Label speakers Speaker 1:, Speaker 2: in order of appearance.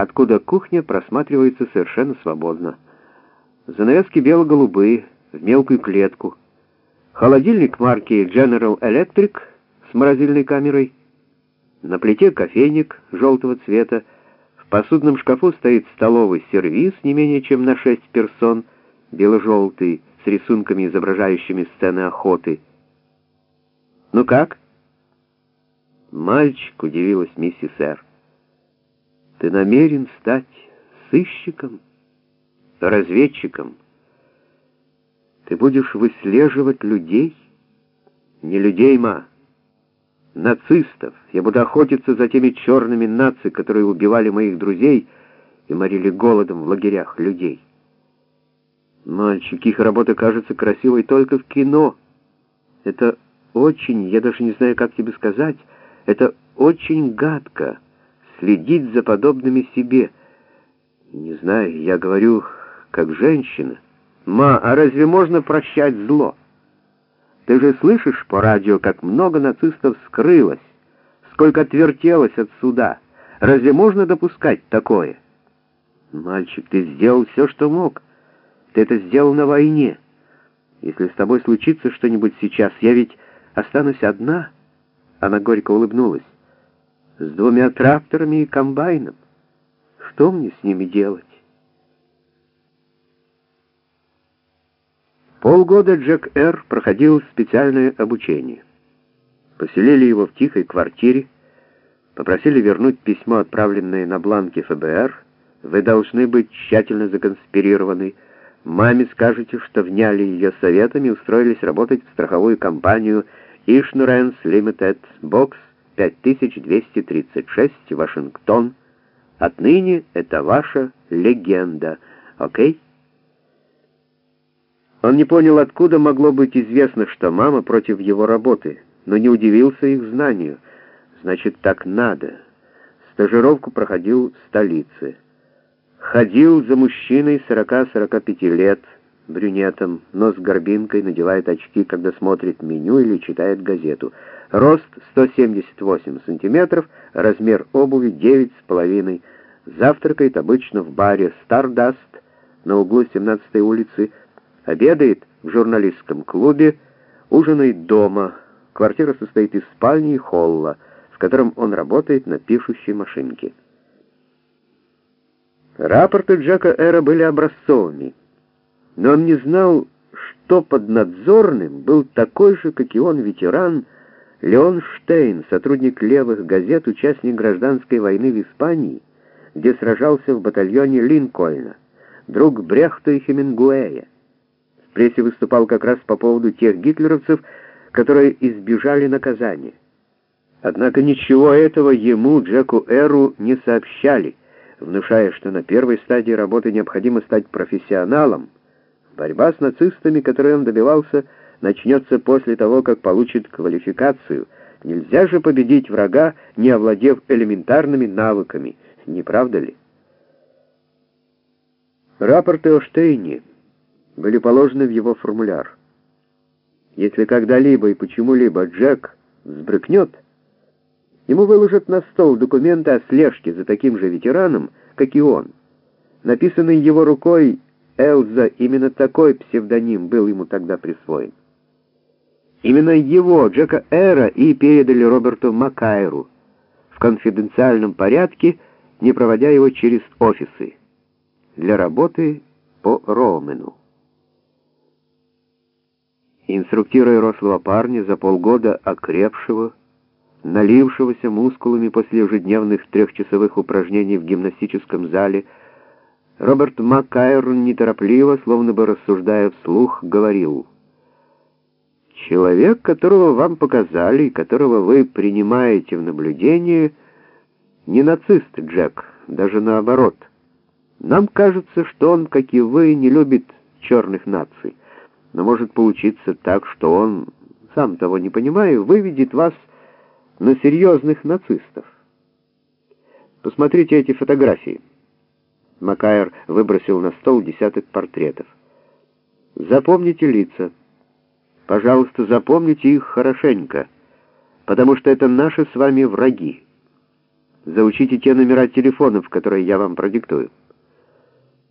Speaker 1: откуда кухня просматривается совершенно свободно. Занавески бело-голубые, в мелкую клетку. Холодильник марки General Electric с морозильной камерой. На плите кофейник желтого цвета. В посудном шкафу стоит столовый сервиз не менее чем на шесть персон, бело-желтый, с рисунками, изображающими сцены охоты. «Ну как?» «Мальчик», — удивилась миссис Эр. «Ты намерен стать сыщиком, разведчиком? Ты будешь выслеживать людей? Не людей, ма, нацистов. Я буду охотиться за теми черными наци, которые убивали моих друзей и морили голодом в лагерях людей. Мальчик, их работа кажется красивой только в кино. Это очень, я даже не знаю, как тебе сказать, это очень гадко следить за подобными себе. Не знаю, я говорю, как женщина. Ма, а разве можно прощать зло? Ты же слышишь по радио, как много нацистов скрылось, сколько отвертелось от суда. Разве можно допускать такое? Мальчик, ты сделал все, что мог. Ты это сделал на войне. Если с тобой случится что-нибудь сейчас, я ведь останусь одна. Она горько улыбнулась. С двумя тракторами и комбайном. Что мне с ними делать? Полгода Джек Р. проходил специальное обучение. Поселили его в тихой квартире, попросили вернуть письмо, отправленное на бланке ФБР. Вы должны быть тщательно законспирированы. Маме скажете, что вняли ее советами устроились работать в страховую компанию Insurance Limited Box 5236, Вашингтон. Отныне это ваша легенда, окей? Он не понял, откуда могло быть известно, что мама против его работы, но не удивился их знанию. Значит, так надо. Стажировку проходил в столице. Ходил за мужчиной 40-45 лет, брюнетом, нос горбинкой, надевает очки, когда смотрит меню или читает газету. Рост 178 сантиметров, размер обуви 9,5. Завтракает обычно в баре «Стардаст» на углу 17-й улицы, обедает в журналистском клубе, ужинает дома. Квартира состоит из спальни и холла, в котором он работает на пишущей машинке. Рапорты Джека Эра были образцовыми, но он не знал, что поднадзорным был такой же, как и он, ветеран Леон Штейн, сотрудник левых газет, участник гражданской войны в Испании, где сражался в батальоне Линкольна, друг Брехта и Хемингуэя в прессе выступал как раз по поводу тех гитлеровцев, которые избежали наказания. Однако ничего этого ему, Джеку Эру, не сообщали, внушая, что на первой стадии работы необходимо стать профессионалом. Борьба с нацистами, которой он добивался, начнется после того, как получит квалификацию. Нельзя же победить врага, не овладев элементарными навыками, не правда ли? Рапорты о Штейне были положены в его формуляр. Если когда-либо и почему-либо Джек взбрыкнет, ему выложат на стол документы о слежке за таким же ветераном, как и он. Написанный его рукой Элза, именно такой псевдоним был ему тогда присвоен. Именно его, Джека Эра, и передали Роберту Макайру в конфиденциальном порядке, не проводя его через офисы, для работы по Роумену. Инструктируя рослого парня, за полгода окрепшего, налившегося мускулами после ежедневных трехчасовых упражнений в гимнастическом зале, Роберт Маккайр неторопливо, словно бы рассуждая вслух, говорил «Человек, которого вам показали, которого вы принимаете в наблюдение, не нацист, Джек, даже наоборот. Нам кажется, что он, как и вы, не любит черных наций но может получиться так, что он, сам того не понимая, выведет вас на серьезных нацистов. Посмотрите эти фотографии. Макайр выбросил на стол десяток портретов. Запомните лица. Пожалуйста, запомните их хорошенько, потому что это наши с вами враги. Заучите те номера телефонов, которые я вам продиктую.